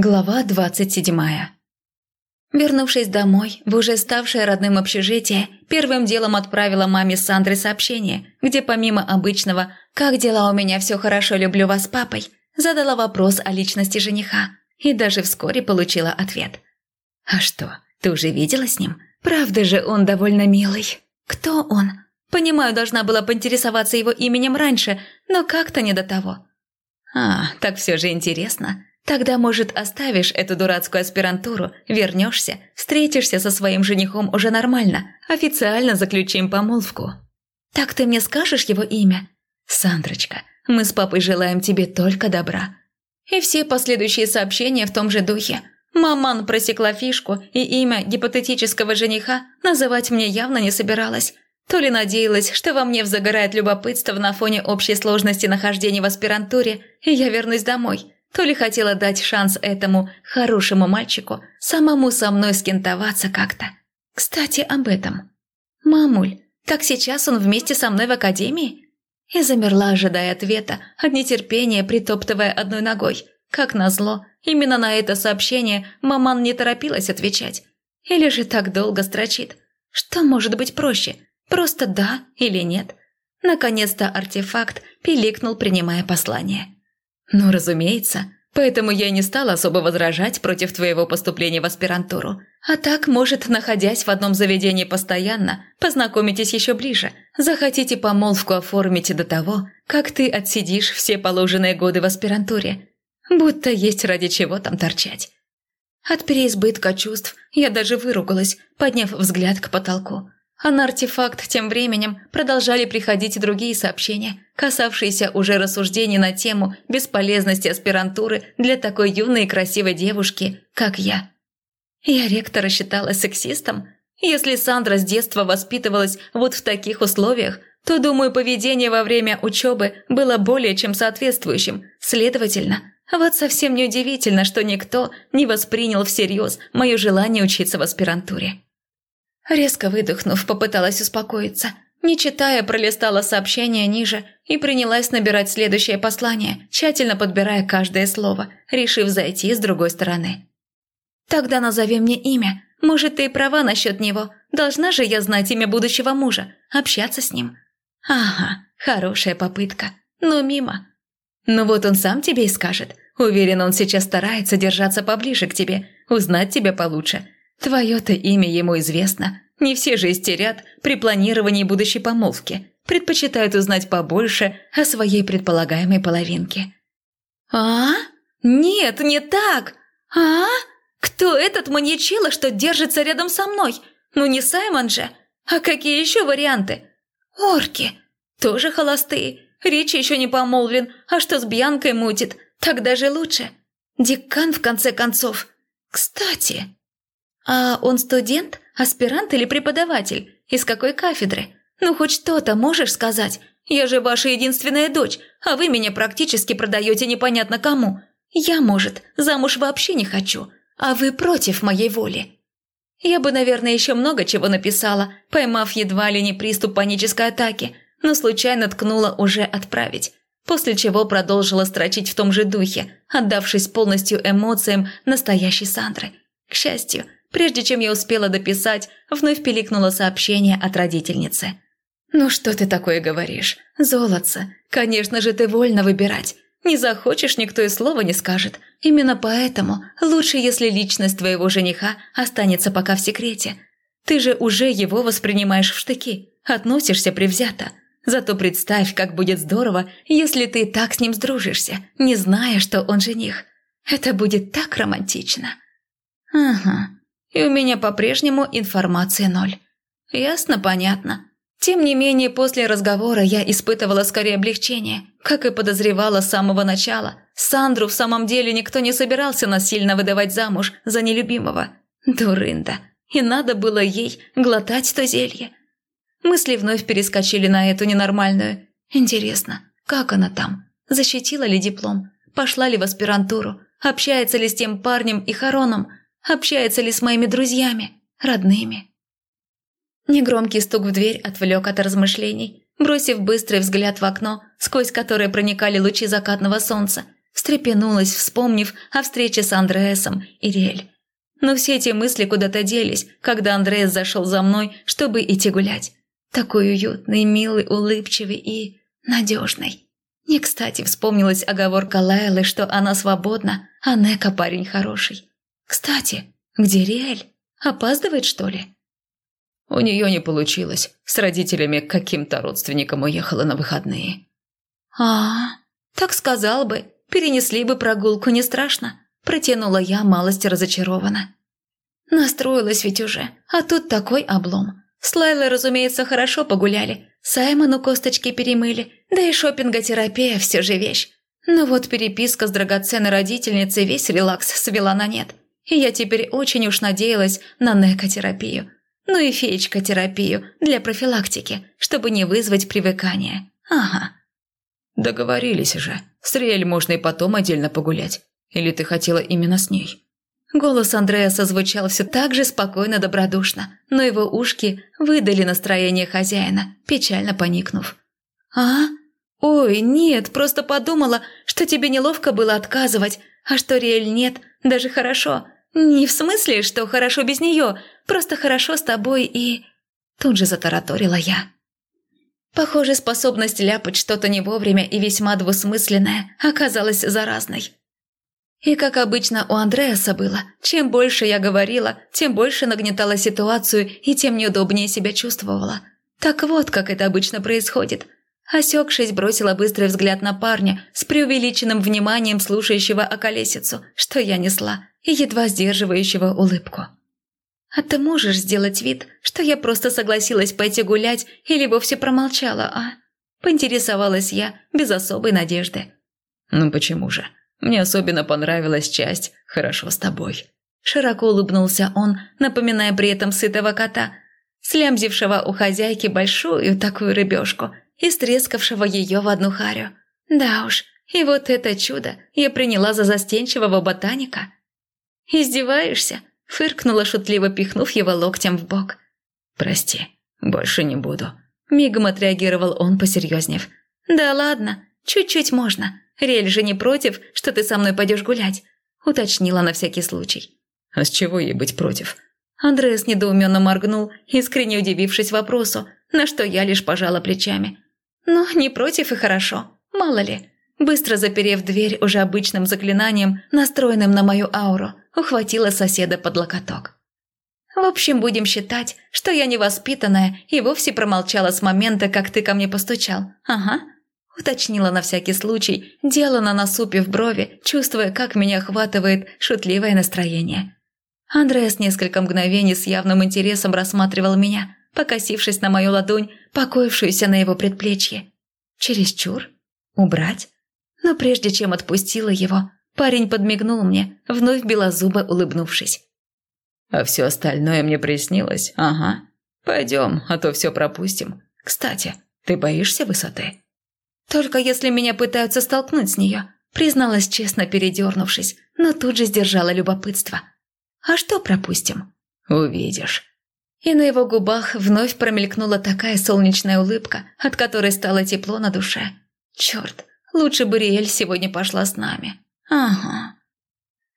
Глава двадцать седьмая Вернувшись домой, в уже ставшее родным общежитие, первым делом отправила маме с Сандрой сообщение, где помимо обычного «Как дела у меня, все хорошо, люблю вас папой», задала вопрос о личности жениха и даже вскоре получила ответ. «А что, ты уже видела с ним? Правда же он довольно милый. Кто он? Понимаю, должна была поинтересоваться его именем раньше, но как-то не до того». «А, так все же интересно». Тогда, может, оставишь эту дурацкую аспирантуру, вернешься, встретишься со своим женихом уже нормально, официально заключим помолвку. Так ты мне скажешь его имя? Сандрочка, мы с папой желаем тебе только добра. И все последующие сообщения в том же духе. Маман просекла фишку, и имя гипотетического жениха называть мне явно не собиралась. То ли надеялась, что во мне взагорает любопытство на фоне общей сложности нахождения в аспирантуре, и я вернусь домой – то ли хотела дать шанс этому хорошему мальчику самому со мной скинтоваться как-то. Кстати, об этом. «Мамуль, так сейчас он вместе со мной в академии?» И замерла, ожидая ответа, от нетерпения притоптывая одной ногой. Как назло, именно на это сообщение маман не торопилась отвечать. Или же так долго строчит. Что может быть проще? Просто да или нет? Наконец-то артефакт пиликнул, принимая послание. «Ну, разумеется. Поэтому я не стала особо возражать против твоего поступления в аспирантуру. А так, может, находясь в одном заведении постоянно, познакомитесь еще ближе. Захотите помолвку оформить до того, как ты отсидишь все положенные годы в аспирантуре. Будто есть ради чего там торчать». От переизбытка чувств я даже выругалась, подняв взгляд к потолку. А на артефакт тем временем продолжали приходить другие сообщения, касавшиеся уже рассуждений на тему бесполезности аспирантуры для такой юной и красивой девушки, как я. Я ректора считала сексистом. Если Сандра с детства воспитывалась вот в таких условиях, то, думаю, поведение во время учебы было более чем соответствующим. Следовательно, вот совсем неудивительно, что никто не воспринял всерьез мое желание учиться в аспирантуре. Резко выдохнув, попыталась успокоиться. Не читая, пролистала сообщение ниже и принялась набирать следующее послание, тщательно подбирая каждое слово, решив зайти с другой стороны. «Тогда назови мне имя. Может, ты и права насчет него. Должна же я знать имя будущего мужа, общаться с ним». «Ага, хорошая попытка. Но мимо». «Ну вот он сам тебе и скажет. Уверен, он сейчас старается держаться поближе к тебе, узнать тебя получше. Твое-то имя ему известно. Не все же истерят при планировании будущей помолвки. Предпочитают узнать побольше о своей предполагаемой половинке. «А? Нет, не так! А? Кто этот маньячило, что держится рядом со мной? Ну не Саймон же! А какие еще варианты? Орки! Тоже холостые. Речи еще не помолвлен, а что с Бьянкой мутит, так даже лучше. Декан, в конце концов. Кстати, «А он студент, аспирант или преподаватель? Из какой кафедры? Ну, хоть что-то можешь сказать? Я же ваша единственная дочь, а вы меня практически продаете непонятно кому. Я, может, замуж вообще не хочу, а вы против моей воли». Я бы, наверное, еще много чего написала, поймав едва ли не приступ панической атаки, но случайно ткнула уже «отправить», после чего продолжила строчить в том же духе, отдавшись полностью эмоциям настоящей Сандры. К счастью, Прежде чем я успела дописать, вновь пиликнуло сообщение от родительницы. «Ну что ты такое говоришь? Золотце, конечно же ты вольно выбирать. Не захочешь, никто и слова не скажет. Именно поэтому лучше, если личность твоего жениха останется пока в секрете. Ты же уже его воспринимаешь в штыки, относишься привзято. Зато представь, как будет здорово, если ты так с ним сдружишься, не зная, что он жених. Это будет так романтично». «Ага, и у меня по-прежнему информации ноль. Ясно, понятно. Тем не менее, после разговора я испытывала скорее облегчение, как и подозревала с самого начала. Сандру в самом деле никто не собирался насильно выдавать замуж за нелюбимого. Дурында. И надо было ей глотать то зелье. Мысли вновь перескочили на эту ненормальную. Интересно, как она там? Защитила ли диплом? Пошла ли в аспирантуру? Общается ли с тем парнем и Хароном? Общается ли с моими друзьями, родными? Негромкий стук в дверь отвлек от размышлений. Бросив быстрый взгляд в окно, сквозь которое проникали лучи закатного солнца, встрепенулась, вспомнив о встрече с Андреасом и Риэль. Но все эти мысли куда-то делись, когда Андреас зашел за мной, чтобы идти гулять. Такой уютный, милый, улыбчивый и надежный. Не кстати вспомнилась оговорка Лайлы, что она свободна, а Нека парень хороший. Кстати, где Риэль? Опаздывает, что ли? У нее не получилось. С родителями к каким-то родственникам уехала на выходные. А, так сказал бы. Перенесли бы прогулку, не страшно. Протянула я малость разочарованно. Настроилась ведь уже, а тут такой облом. С Лайлой, разумеется, хорошо погуляли. Саймону косточки перемыли, да и шопинготерапия все же вещь. Но вот переписка с драгоценной родительницей весь релакс свела на нет. И я теперь очень уж надеялась на некотерапию. Ну и феечкотерапию для профилактики, чтобы не вызвать привыкание. Ага. Договорились же. С Риэль можно и потом отдельно погулять. Или ты хотела именно с ней? Голос Андреаса звучал все так же спокойно добродушно, но его ушки выдали настроение хозяина, печально поникнув. «А? Ой, нет, просто подумала, что тебе неловко было отказывать, а что Риэль нет, даже хорошо. Не в смысле, что хорошо без нее, просто хорошо с тобой и...» Тут же затараторила я. Похоже, способность ляпать что-то не вовремя и весьма двусмысленное оказалась заразной. И как обычно у Андреаса было, чем больше я говорила, тем больше нагнетала ситуацию и тем неудобнее себя чувствовала. Так вот, как это обычно происходит. Осекшись, бросила быстрый взгляд на парня с преувеличенным вниманием слушающего околесицу, что я несла, и едва сдерживающего улыбку. «А ты можешь сделать вид, что я просто согласилась пойти гулять или вовсе промолчала, а?» Поинтересовалась я без особой надежды. «Ну почему же?» Мне особенно понравилась часть «Хорошо с тобой». Широко улыбнулся он, напоминая при этом сытого кота, слямзившего у хозяйки большую такую рыбешку и стрескавшего ее в одну харю. Да уж, и вот это чудо я приняла за застенчивого ботаника. «Издеваешься?» – фыркнула, шутливо пихнув его локтем в бок. «Прости, больше не буду», – мигом отреагировал он, посерьезнев. «Да ладно, чуть-чуть можно. Рель же не против, что ты со мной пойдешь гулять», – уточнила на всякий случай. «А с чего ей быть против?» Андреас недоуменно моргнул, искренне удивившись вопросу, на что я лишь пожала плечами. «Ну, не против и хорошо, мало ли». Быстро заперев дверь уже обычным заклинанием, настроенным на мою ауру, ухватила соседа под локоток. В общем, будем считать, что я невоспитанная и вовсе промолчала с момента, как ты ко мне постучал. Ага, уточнила на всякий случай, делано насупив брови, чувствуя, как меня охватывает шутливое настроение. Андреас несколько мгновений с явным интересом рассматривал меня, покосившись на мою ладонь, покоившуюся на его предплечье. Чересчур? Убрать? Но прежде чем отпустила его, парень подмигнул мне, вновь белозубо улыбнувшись. «А все остальное мне приснилось, ага. Пойдем, а то все пропустим. Кстати, ты боишься высоты?» «Только если меня пытаются столкнуть с нее», призналась честно, передернувшись, но тут же сдержала любопытство. «А что пропустим?» «Увидишь». И на его губах вновь промелькнула такая солнечная улыбка, от которой стало тепло на душе. «Черт, лучше бы Риэль сегодня пошла с нами». «Ага».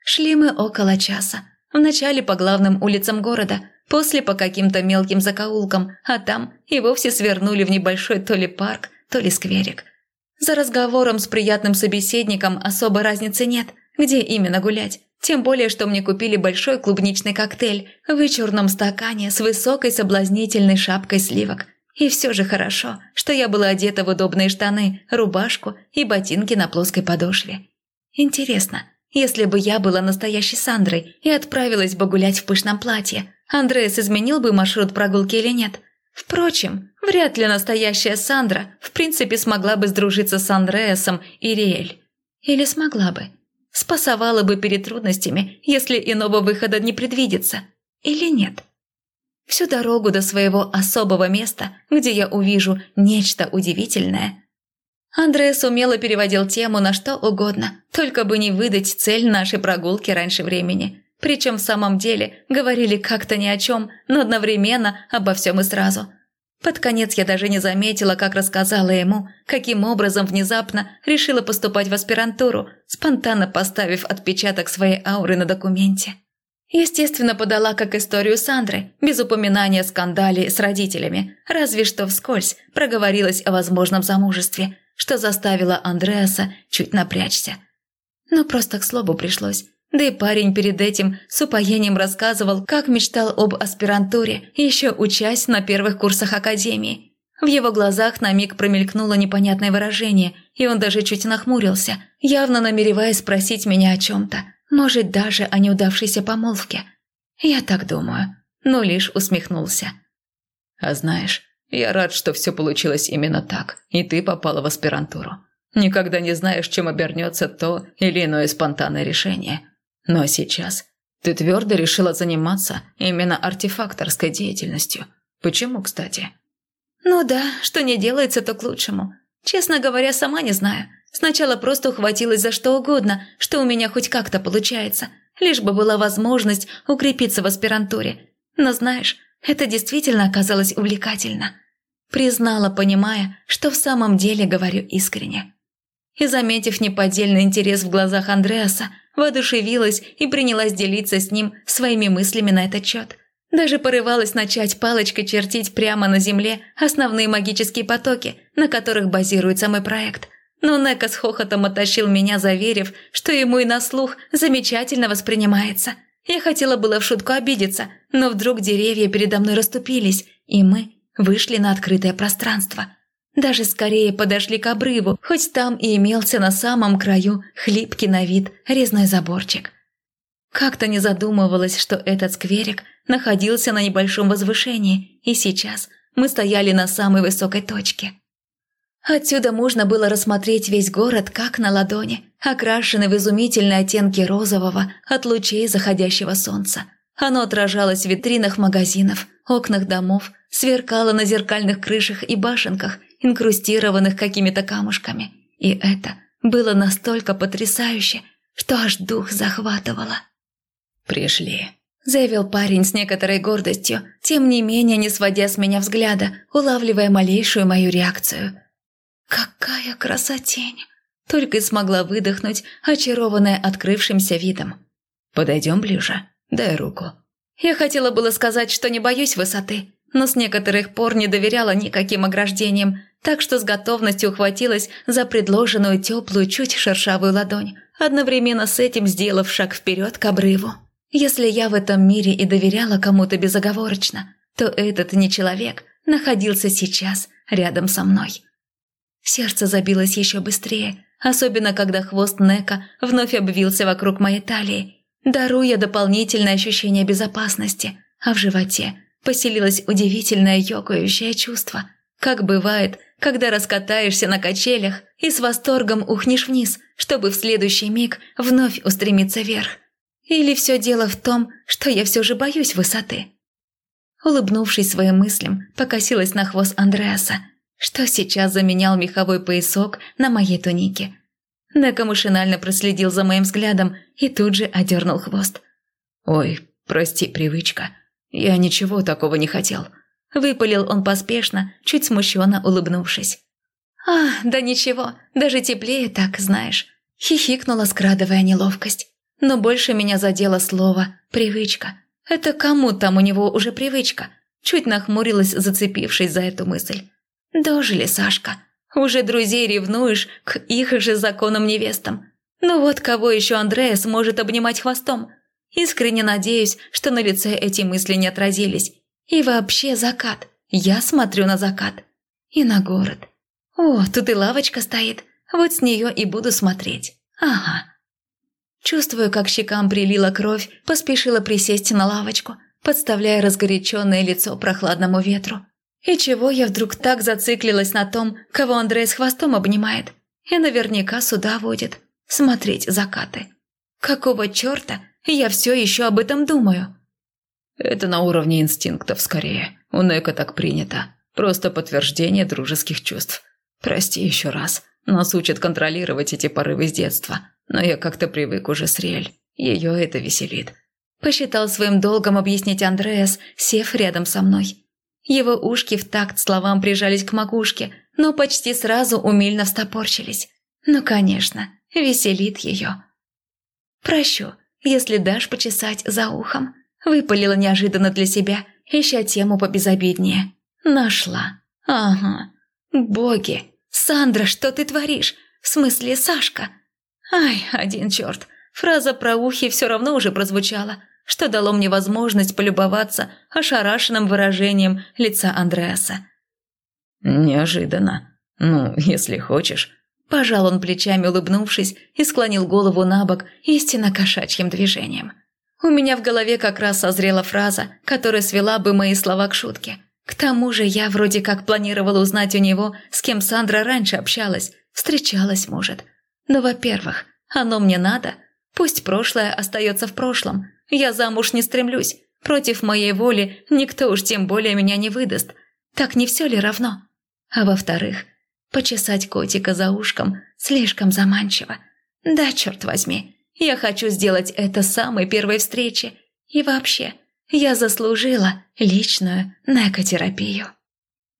Шли мы около часа. Вначале по главным улицам города, после по каким-то мелким закоулкам, а там и вовсе свернули в небольшой то ли парк, то ли скверик. За разговором с приятным собеседником особо разницы нет, где именно гулять. Тем более, что мне купили большой клубничный коктейль в вычурном стакане с высокой соблазнительной шапкой сливок. И все же хорошо, что я была одета в удобные штаны, рубашку и ботинки на плоской подошве. Интересно, если бы я была настоящей Сандрой и отправилась бы гулять в пышном платье, Андреас изменил бы маршрут прогулки или нет – Впрочем, вряд ли настоящая Сандра в принципе смогла бы сдружиться с Андреасом и Риэль. Или смогла бы. Спасовала бы перед трудностями, если иного выхода не предвидится. Или нет. Всю дорогу до своего особого места, где я увижу нечто удивительное. Андреас умело переводил тему на что угодно, только бы не выдать цель нашей прогулки раньше времени. Причем в самом деле говорили как-то ни о чем, но одновременно обо всем и сразу. Под конец я даже не заметила, как рассказала ему, каким образом внезапно решила поступать в аспирантуру, спонтанно поставив отпечаток своей ауры на документе. Естественно, подала как историю Сандры, без упоминания скандалей с родителями, разве что вскользь проговорилась о возможном замужестве, что заставило Андреаса чуть напрячься. Но просто к слову пришлось. Да и парень перед этим с упоением рассказывал, как мечтал об аспирантуре, еще учась на первых курсах академии. В его глазах на миг промелькнуло непонятное выражение, и он даже чуть нахмурился, явно намереваясь спросить меня о чем-то, может, даже о неудавшейся помолвке. Я так думаю, но лишь усмехнулся. «А знаешь, я рад, что все получилось именно так, и ты попала в аспирантуру. Никогда не знаешь, чем обернется то или иное спонтанное решение. Но сейчас ты твердо решила заниматься именно артефакторской деятельностью. Почему, кстати?» «Ну да, что не делается, то к лучшему. Честно говоря, сама не знаю. Сначала просто ухватилась за что угодно, что у меня хоть как-то получается, лишь бы была возможность укрепиться в аспирантуре. Но знаешь, это действительно оказалось увлекательно. Признала, понимая, что в самом деле говорю искренне. И, заметив неподдельный интерес в глазах Андреаса, воодушевилась и принялась делиться с ним своими мыслями на этот счет. Даже порывалась начать палочкой чертить прямо на земле основные магические потоки, на которых базируется мой проект. Но Нека с хохотом оттащил меня, заверив, что ему и на слух замечательно воспринимается. Я хотела было в шутку обидеться, но вдруг деревья передо мной расступились, и мы вышли на открытое пространство. Даже скорее подошли к обрыву, хоть там и имелся на самом краю хлипкий на вид резной заборчик. Как-то не задумывалась, что этот скверик находился на небольшом возвышении, и сейчас мы стояли на самой высокой точке. Отсюда можно было рассмотреть весь город как на ладони, окрашенный в изумительные оттенки розового от лучей заходящего солнца. Оно отражалось в витринах магазинов, окнах домов, сверкало на зеркальных крышах и башенках, инкрустированных какими-то камушками. И это было настолько потрясающе, что аж дух захватывало. «Пришли», – заявил парень с некоторой гордостью, тем не менее не сводя с меня взгляда, улавливая малейшую мою реакцию. «Какая красотень!» – только и смогла выдохнуть, очарованная открывшимся видом. «Подойдем ближе. Дай руку». Я хотела было сказать, что не боюсь высоты, но с некоторых пор не доверяла никаким ограждениям, так что с готовностью ухватилась за предложенную теплую, чуть шершавую ладонь, одновременно с этим сделав шаг вперед к обрыву. Если я в этом мире и доверяла кому-то безоговорочно, то этот не человек находился сейчас рядом со мной. Сердце забилось еще быстрее, особенно когда хвост Нека вновь обвился вокруг моей талии, даруя дополнительное ощущение безопасности, а в животе поселилось удивительное ёкающее чувство, как бывает, когда раскатаешься на качелях и с восторгом ухнешь вниз, чтобы в следующий миг вновь устремиться вверх. Или все дело в том, что я все же боюсь высоты? Улыбнувшись своим мыслям, покосилась на хвост Андреаса, что сейчас заменял меховой поясок на моей тунике. Нека машинально проследил за моим взглядом и тут же одернул хвост. «Ой, прости, привычка. Я ничего такого не хотел. Выпалил он поспешно, чуть смущенно улыбнувшись. «А, да ничего, даже теплее так, знаешь», – хихикнула, скрадывая неловкость. Но больше меня задело слово «привычка». Это кому там у него уже привычка? Чуть нахмурилась, зацепившись за эту мысль. Дожили, Сашка. Уже друзей ревнуешь к их же законам невестам. Ну вот кого еще Андрея сможет обнимать хвостом? Искренне надеюсь, что на лице эти мысли не отразились, и вообще закат. Я смотрю на закат. И на город. О, тут и лавочка стоит. Вот с нее и буду смотреть. Ага. Чувствую, как щекам прилила кровь, поспешила присесть на лавочку, подставляя разгоряченное лицо прохладному ветру. И чего я вдруг так зациклилась на том, кого Андрей с хвостом обнимает? И наверняка сюда водит. Смотреть закаты. Какого черта я все еще об этом думаю? Это на уровне инстинктов скорее. У Нека так принято. Просто подтверждение дружеских чувств. Прости еще раз. Нас учат контролировать эти порывы с детства. Но я как-то привык уже с Риэль. Ее это веселит. Посчитал своим долгом объяснить Андреас, сев рядом со мной. Его ушки в такт словам прижались к макушке, но почти сразу умильно встопорчились. Ну, конечно, веселит ее. «Прощу, если дашь почесать за ухом», – выпалила неожиданно для себя, ища тему побезобиднее. «Нашла. Ага. Боги! Сандра, что ты творишь? В смысле, Сашка?» «Ай, один черт. Фраза про ухи все равно уже прозвучала, что дало мне возможность полюбоваться ошарашенным выражением лица Андреаса. «Неожиданно. Ну, если хочешь». Пожал он плечами, улыбнувшись, и склонил голову на бок истинно кошачьим движением. У меня в голове как раз созрела фраза, которая свела бы мои слова к шутке. К тому же я вроде как планировала узнать у него, с кем Сандра раньше общалась, встречалась, может. Но, во-первых, оно мне надо – Пусть прошлое остается в прошлом. Я замуж не стремлюсь. Против моей воли никто уж тем более меня не выдаст. Так не все ли равно? А во-вторых, почесать котика за ушком слишком заманчиво. Да, черт возьми, я хочу сделать это с самой первой встречи. И вообще, я заслужила личную некотерапию.